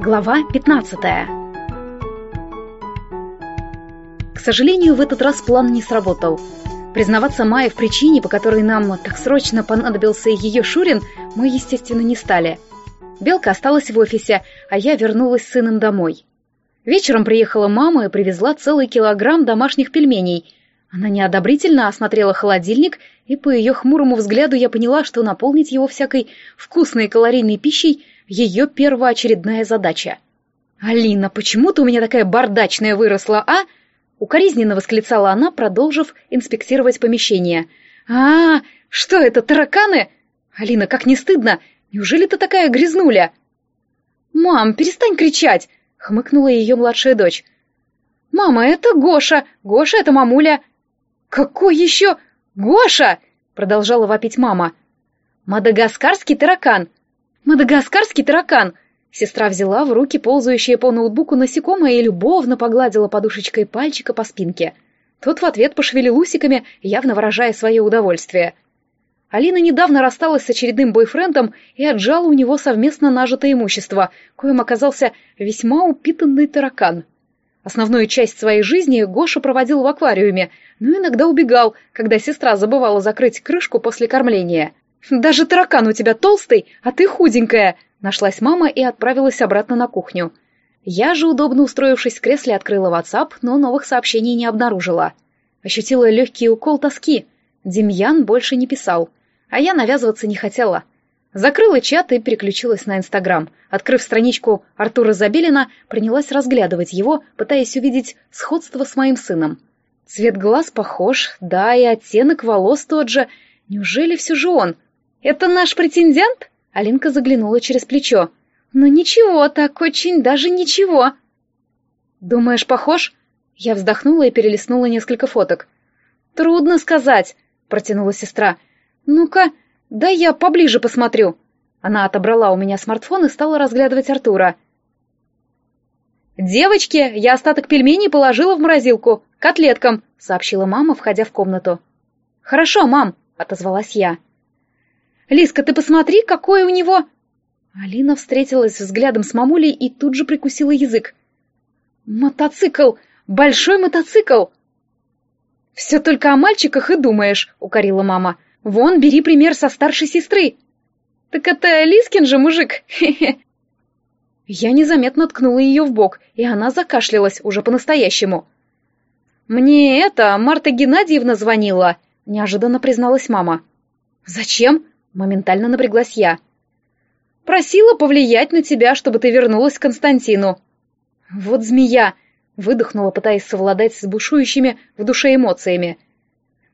Глава 15 К сожалению, в этот раз план не сработал. Признаваться Майе в причине, по которой нам так срочно понадобился ее Шурин, мы, естественно, не стали. Белка осталась в офисе, а я вернулась с сыном домой. Вечером приехала мама и привезла целый килограмм домашних пельменей. Она неодобрительно осмотрела холодильник, и по ее хмурому взгляду я поняла, что наполнить его всякой вкусной и калорийной пищей — ее первоочередная задача. «Алина, почему ты у меня такая бардачная выросла, а?» Укоризненно восклицала она, продолжив инспектировать помещение. «А, что это, тараканы? Алина, как не стыдно! Неужели ты такая грязнуля?» «Мам, перестань кричать!» — хмыкнула ее младшая дочь. «Мама, это Гоша! Гоша — это мамуля!» «Какой еще? Гоша!» — продолжала вопить мама. «Мадагаскарский таракан! Мадагаскарский таракан!» Сестра взяла в руки ползающее по ноутбуку насекомое и любовно погладила подушечкой пальчика по спинке. Тот в ответ пошевелил усиками, явно выражая свое удовольствие. Алина недавно рассталась с очередным бойфрендом и отжала у него совместно нажитое имущество, коим оказался весьма упитанный таракан. Основную часть своей жизни Гоша проводил в аквариуме, но иногда убегал, когда сестра забывала закрыть крышку после кормления. «Даже таракан у тебя толстый, а ты худенькая!» Нашлась мама и отправилась обратно на кухню. Я же, удобно устроившись в кресле, открыла WhatsApp, но новых сообщений не обнаружила. Ощутила легкий укол тоски. Демьян больше не писал. А я навязываться не хотела. Закрыла чат и переключилась на Инстаграм. Открыв страничку Артура Забелина, принялась разглядывать его, пытаясь увидеть сходство с моим сыном. Цвет глаз похож, да, и оттенок волос тот же. Неужели все же он? «Это наш претендент?» Алинка заглянула через плечо. «Ну ничего, так очень даже ничего». «Думаешь, похож?» Я вздохнула и перелистнула несколько фоток. «Трудно сказать», — протянула сестра. «Ну-ка, дай я поближе посмотрю». Она отобрала у меня смартфон и стала разглядывать Артура. «Девочки, я остаток пельменей положила в морозилку, котлеткам», — сообщила мама, входя в комнату. «Хорошо, мам», — отозвалась я. Лиска, ты посмотри, какой у него...» Алина встретилась взглядом с мамулей и тут же прикусила язык. «Мотоцикл! Большой мотоцикл!» «Все только о мальчиках и думаешь», — укорила мама. «Вон, бери пример со старшей сестры». «Так это Лискин же мужик!» Я незаметно ткнула ее в бок, и она закашлялась уже по-настоящему. «Мне это Марта Геннадьевна звонила», — неожиданно призналась мама. «Зачем?» Моментально напряглась я. «Просила повлиять на тебя, чтобы ты вернулась к Константину». «Вот змея!» — выдохнула, пытаясь совладать с бушующими в душе эмоциями.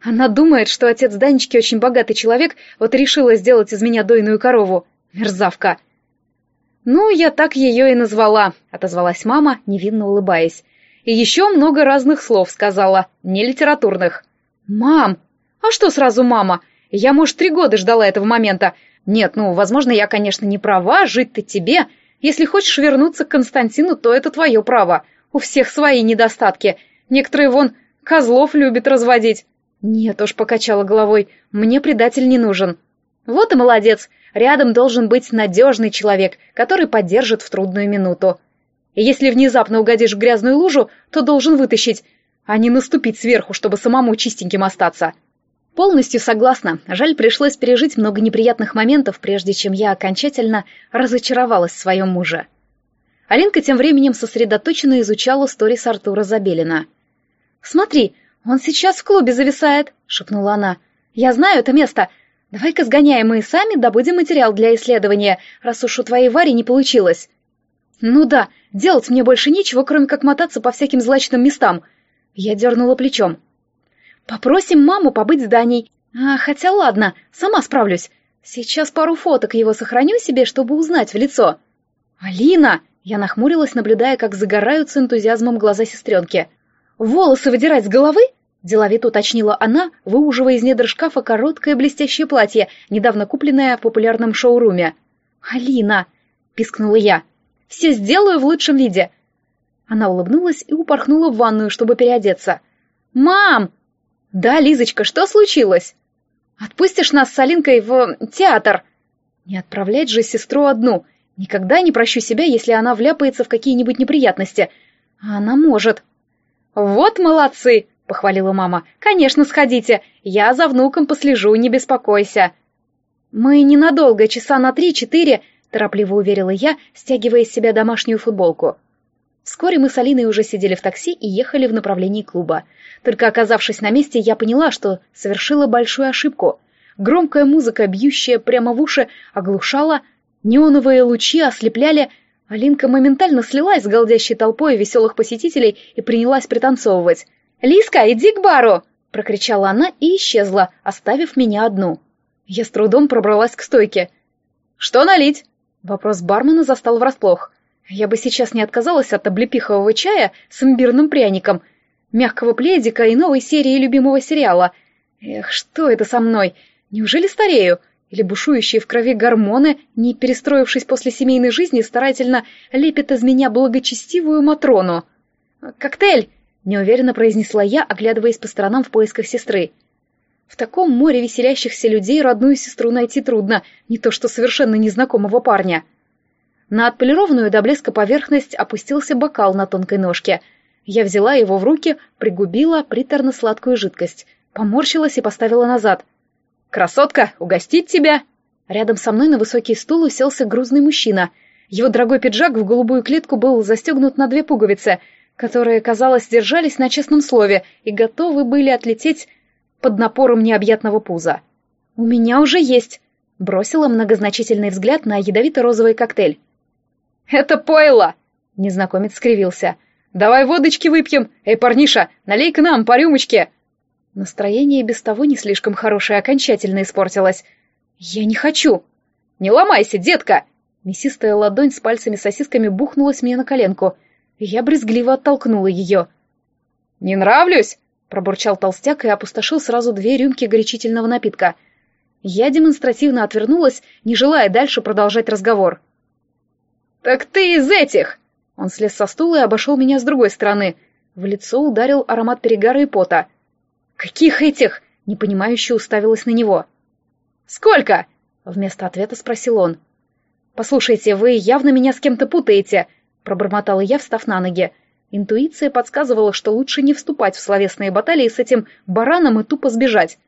«Она думает, что отец Данечки очень богатый человек, вот решила сделать из меня дойную корову. Мерзавка!» «Ну, я так ее и назвала», — отозвалась мама, невинно улыбаясь. «И еще много разных слов сказала, не литературных». «Мам! А что сразу мама? Я, может, три года ждала этого момента. Нет, ну, возможно, я, конечно, не права, жить-то тебе. Если хочешь вернуться к Константину, то это твое право. У всех свои недостатки. Некоторые, вон, козлов любят разводить. Нет уж, покачала головой, мне предатель не нужен. Вот и молодец. Рядом должен быть надежный человек, который поддержит в трудную минуту. Если внезапно угодишь в грязную лужу, то должен вытащить, а не наступить сверху, чтобы самому чистеньким остаться. Полностью согласна. Жаль, пришлось пережить много неприятных моментов, прежде чем я окончательно разочаровалась в своем муже. Алинка тем временем сосредоточенно изучала сторис Артура Забелина. «Смотри, он сейчас в клубе зависает», — шепнула она. «Я знаю это место. Давай-ка сгоняем и сами добудем материал для исследования, раз уж у твоей Вари не получилось». «Ну да, делать мне больше нечего, кроме как мотаться по всяким злачным местам». Я дернула плечом. Попросим маму побыть с Даней. А, хотя ладно, сама справлюсь. Сейчас пару фоток его сохраню себе, чтобы узнать в лицо. Алина! Я нахмурилась, наблюдая, как загорают с энтузиазмом глаза сестренки. «Волосы выдирать с головы?» — деловито уточнила она, выуживая из недр шкафа короткое блестящее платье, недавно купленное в популярном шоуруме. «Алина!» — пискнула я. «Все сделаю в лучшем виде!» Она улыбнулась и упорхнула в ванную, чтобы переодеться. «Мам!» «Да, Лизочка, что случилось?» «Отпустишь нас с Алинкой в театр?» «Не отправлять же сестру одну. Никогда не прощу себя, если она вляпается в какие-нибудь неприятности. А она может. «Вот молодцы!» — похвалила мама. «Конечно, сходите. Я за внуком послежу, не беспокойся». «Мы ненадолго, часа на три-четыре», — торопливо уверила я, стягивая из себя домашнюю футболку. Вскоре мы с Алиной уже сидели в такси и ехали в направлении клуба. Только оказавшись на месте, я поняла, что совершила большую ошибку. Громкая музыка, бьющая прямо в уши, оглушала, неоновые лучи ослепляли. Алинка моментально слилась с голдящей толпой веселых посетителей и принялась пританцовывать. «Лиска, иди к бару!» — прокричала она и исчезла, оставив меня одну. Я с трудом пробралась к стойке. «Что налить?» Вопрос бармена застал врасплох. Я бы сейчас не отказалась от облепихового чая с имбирным пряником, мягкого пледика и новой серии любимого сериала. Эх, что это со мной? Неужели старею? Или бушующие в крови гормоны, не перестроившись после семейной жизни, старательно лепят из меня благочестивую Матрону? «Коктейль!» — неуверенно произнесла я, оглядываясь по сторонам в поисках сестры. В таком море веселящихся людей родную сестру найти трудно, не то что совершенно незнакомого парня. На отполированную до блеска поверхность опустился бокал на тонкой ножке. Я взяла его в руки, пригубила приторно-сладкую жидкость, поморщилась и поставила назад. «Красотка, угостить тебя!» Рядом со мной на высокий стул уселся грузный мужчина. Его дорогой пиджак в голубую клетку был застегнут на две пуговицы, которые, казалось, держались на честном слове и готовы были отлететь под напором необъятного пуза. «У меня уже есть!» — бросила многозначительный взгляд на ядовито-розовый коктейль. «Это пойло!» — незнакомец скривился. «Давай водочки выпьем! Эй, парниша, налей к нам по рюмочке!» Настроение без того не слишком хорошее окончательно испортилось. «Я не хочу!» «Не ломайся, детка!» Мясистая ладонь с пальцами-сосисками бухнулась мне на коленку. Я брезгливо оттолкнула ее. «Не нравлюсь?» — пробурчал толстяк и опустошил сразу две рюмки горячительного напитка. Я демонстративно отвернулась, не желая дальше продолжать разговор. «Так ты из этих!» Он слез со стула и обошел меня с другой стороны. В лицо ударил аромат перегара и пота. «Каких этих?» — непонимающе уставилась на него. «Сколько?» — вместо ответа спросил он. «Послушайте, вы явно меня с кем-то путаете», — пробормотала я, встав на ноги. Интуиция подсказывала, что лучше не вступать в словесные баталии с этим бараном и тупо сбежать.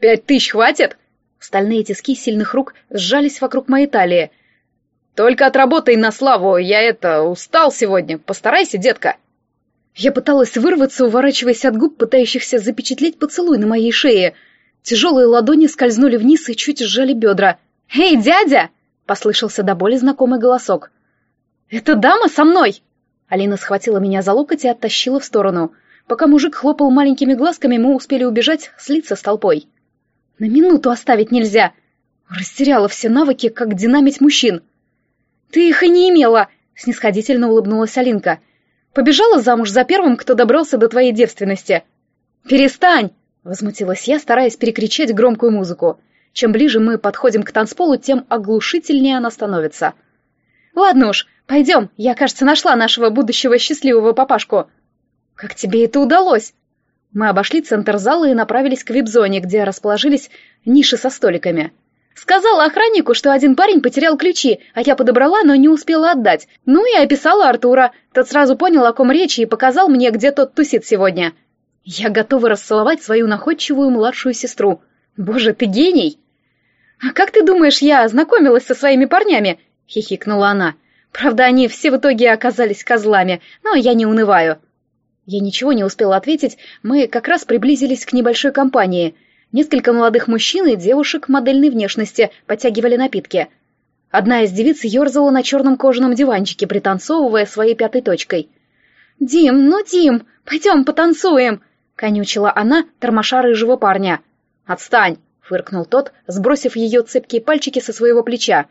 «Пять тысяч хватит?» Стальные тиски сильных рук сжались вокруг моей талии — только отработай на славу, я это, устал сегодня. Постарайся, детка. Я пыталась вырваться, уворачиваясь от губ, пытающихся запечатлеть поцелуй на моей шее. Тяжелые ладони скользнули вниз и чуть сжали бедра. «Эй, дядя!» — послышался до боли знакомый голосок. «Это дама со мной!» Алина схватила меня за локоть и оттащила в сторону. Пока мужик хлопал маленькими глазками, мы успели убежать, слиться с толпой. «На минуту оставить нельзя!» Растеряла все навыки, как динамить мужчин. «Ты их и не имела!» — снисходительно улыбнулась Алинка. «Побежала замуж за первым, кто добрался до твоей девственности». «Перестань!» — возмутилась я, стараясь перекричать громкую музыку. Чем ближе мы подходим к танцполу, тем оглушительнее она становится. «Ладно уж, пойдем, я, кажется, нашла нашего будущего счастливого папашку». «Как тебе это удалось?» Мы обошли центр зала и направились к вип-зоне, где расположились ниши со столиками. Сказала охраннику, что один парень потерял ключи, а я подобрала, но не успела отдать. Ну и описала Артура. Тот сразу понял, о ком речь, и показал мне, где тот тусит сегодня. Я готова расцеловать свою находчивую младшую сестру. Боже, ты гений! «А как ты думаешь, я ознакомилась со своими парнями?» — хихикнула она. «Правда, они все в итоге оказались козлами, но я не унываю». Я ничего не успела ответить, мы как раз приблизились к небольшой компании — Несколько молодых мужчин и девушек модельной внешности подтягивали напитки. Одна из девиц ерзала на черном кожаном диванчике, пританцовывая своей пятой точкой. «Дим, ну, Дим, пойдем потанцуем!» — конючила она, тормоша рыжего парня. «Отстань!» — фыркнул тот, сбросив ее цепкие пальчики со своего плеча.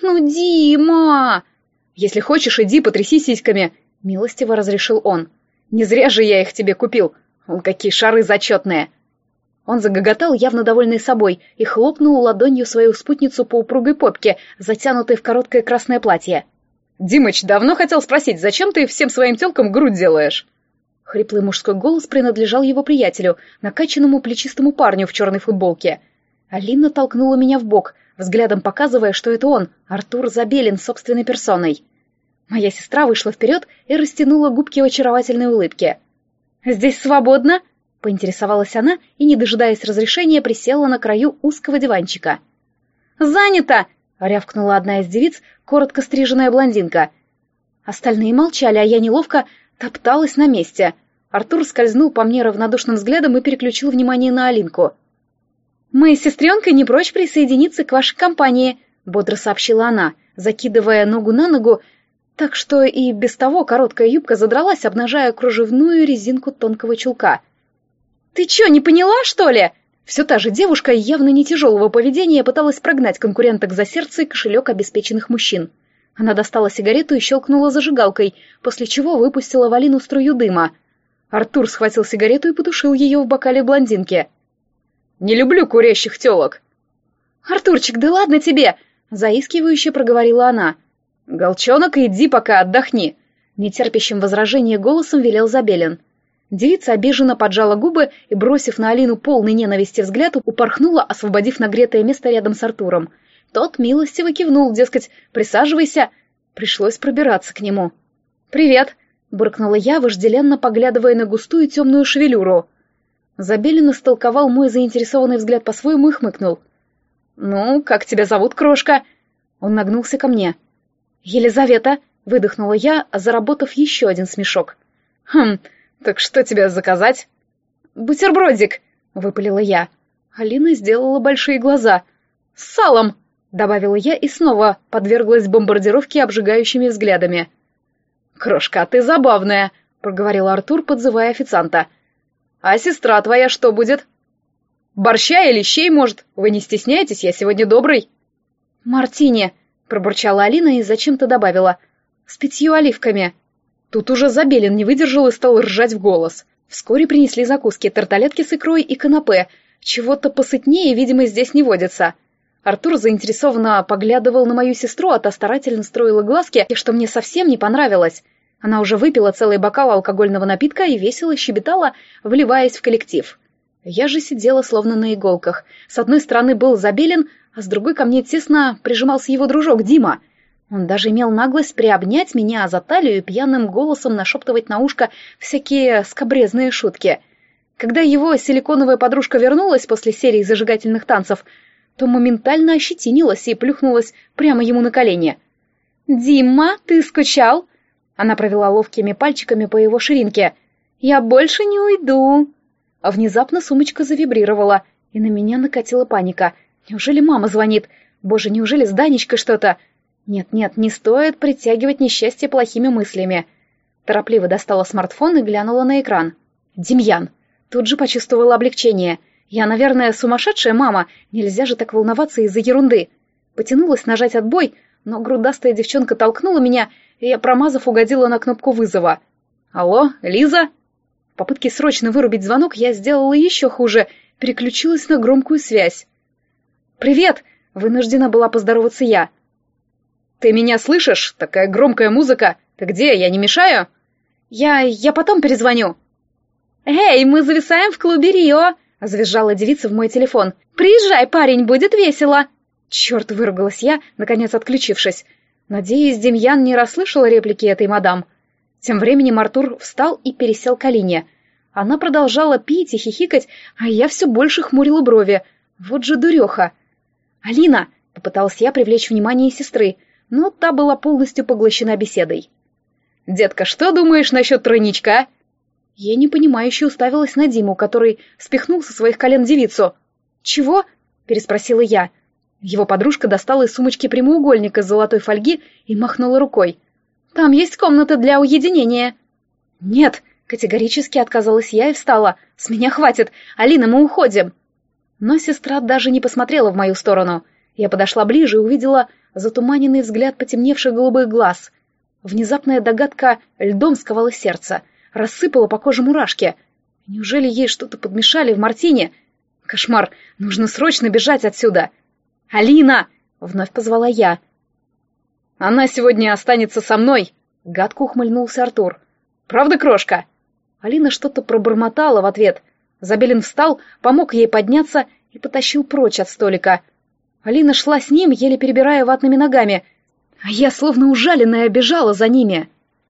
«Ну, Дима!» «Если хочешь, иди потряси сиськами!» — милостиво разрешил он. «Не зря же я их тебе купил! Вон какие шары зачетные!» Он загоготал, явно довольный собой, и хлопнул ладонью свою спутницу по упругой попке, затянутой в короткое красное платье. «Димыч, давно хотел спросить, зачем ты всем своим телкам грудь делаешь?» Хриплый мужской голос принадлежал его приятелю, накачанному плечистому парню в черной футболке. Алина толкнула меня в бок, взглядом показывая, что это он, Артур Забелин, собственной персоной. Моя сестра вышла вперед и растянула губки в очаровательной улыбке. «Здесь свободно?» — поинтересовалась она и, не дожидаясь разрешения, присела на краю узкого диванчика. «Занято!» — рявкнула одна из девиц, коротко стриженная блондинка. Остальные молчали, а я неловко топталась на месте. Артур скользнул по мне равнодушным взглядом и переключил внимание на Алинку. «Мы с сестренкой не прочь присоединиться к вашей компании», — бодро сообщила она, закидывая ногу на ногу так что и без того короткая юбка задралась, обнажая кружевную резинку тонкого чулка. «Ты чё, не поняла, что ли?» Все та же девушка, явно не тяжелого поведения, пыталась прогнать конкуренток за сердце и кошелек обеспеченных мужчин. Она достала сигарету и щелкнула зажигалкой, после чего выпустила в Алину струю дыма. Артур схватил сигарету и потушил ее в бокале блондинки. «Не люблю курящих телок!» «Артурчик, да ладно тебе!» — заискивающе проговорила она. «Голчонок, иди пока отдохни!» Нетерпящим возражения голосом велел Забелин. Девица обиженно поджала губы и, бросив на Алину полный ненависти взгляд, упорхнула, освободив нагретое место рядом с Артуром. Тот милостиво кивнул, дескать, присаживайся. Пришлось пробираться к нему. «Привет!» — буркнула я, вожделенно поглядывая на густую темную шевелюру. Забелин истолковал мой заинтересованный взгляд по-своему и хмыкнул. «Ну, как тебя зовут, крошка?» Он нагнулся ко мне. «Елизавета!» — выдохнула я, заработав еще один смешок. «Хм, так что тебе заказать?» «Бутербродик!» — выпалила я. Алина сделала большие глаза. «С салом!» — добавила я и снова подверглась бомбардировке обжигающими взглядами. «Крошка, ты забавная!» — проговорил Артур, подзывая официанта. «А сестра твоя что будет?» «Борща или щей, может? Вы не стесняетесь, я сегодня добрый». «Мартини!» пробурчала Алина и зачем-то добавила. «С пятью оливками». Тут уже Забелин не выдержал и стал ржать в голос. Вскоре принесли закуски, тарталетки с икрой и канапе. Чего-то посытнее, видимо, здесь не водится. Артур заинтересованно поглядывал на мою сестру, а та старательно строила глазки, что мне совсем не понравилось. Она уже выпила целый бокал алкогольного напитка и весело щебетала, вливаясь в коллектив. Я же сидела словно на иголках. С одной стороны был Забелин, а с другой ко мне тесно прижимался его дружок Дима. Он даже имел наглость приобнять меня за талию и пьяным голосом нашептывать на ушко всякие скобрезные шутки. Когда его силиконовая подружка вернулась после серии зажигательных танцев, то моментально ощетинилась и плюхнулась прямо ему на колени. «Дима, ты скучал?» Она провела ловкими пальчиками по его ширинке. «Я больше не уйду!» А внезапно сумочка завибрировала, и на меня накатила паника. Неужели мама звонит? Боже, неужели с Данечкой что-то? Нет-нет, не стоит притягивать несчастье плохими мыслями. Торопливо достала смартфон и глянула на экран. Демьян. Тут же почувствовала облегчение. Я, наверное, сумасшедшая мама. Нельзя же так волноваться из-за ерунды. Потянулась нажать отбой, но грудастая девчонка толкнула меня, и я, промазав, угодила на кнопку вызова. «Алло, Лиза?» В попытке срочно вырубить звонок я сделала еще хуже, переключилась на громкую связь. «Привет!» — вынуждена была поздороваться я. «Ты меня слышишь? Такая громкая музыка! Ты где? Я не мешаю?» «Я... я потом перезвоню». «Эй, мы зависаем в клубе Рио!» — завизжала девица в мой телефон. «Приезжай, парень, будет весело!» Черт, выругалась я, наконец отключившись. Надеюсь, Демьян не расслышал реплики этой мадам. Тем временем Артур встал и пересел к Алине. Она продолжала пить и хихикать, а я все больше хмурила брови. Вот же дуреха! «Алина!» — попыталась я привлечь внимание сестры, но та была полностью поглощена беседой. «Детка, что думаешь насчет тройничка?» Я непонимающе уставилась на Диму, который спихнул со своих колен девицу. «Чего?» — переспросила я. Его подружка достала из сумочки прямоугольник из золотой фольги и махнула рукой. «Там есть комната для уединения». «Нет!» — категорически отказалась я и встала. «С меня хватит! Алина, мы уходим!» Но сестра даже не посмотрела в мою сторону. Я подошла ближе и увидела затуманенный взгляд потемневших голубых глаз. Внезапная догадка льдом сковала сердце, рассыпала по коже мурашки. Неужели ей что-то подмешали в мартине? Кошмар, нужно срочно бежать отсюда. «Алина!» — вновь позвала я. «Она сегодня останется со мной!» — гадко ухмыльнулся Артур. «Правда, крошка?» Алина что-то пробормотала в ответ — Забелин встал, помог ей подняться и потащил прочь от столика. Алина шла с ним, еле перебирая ватными ногами, а я словно ужаленная бежала за ними.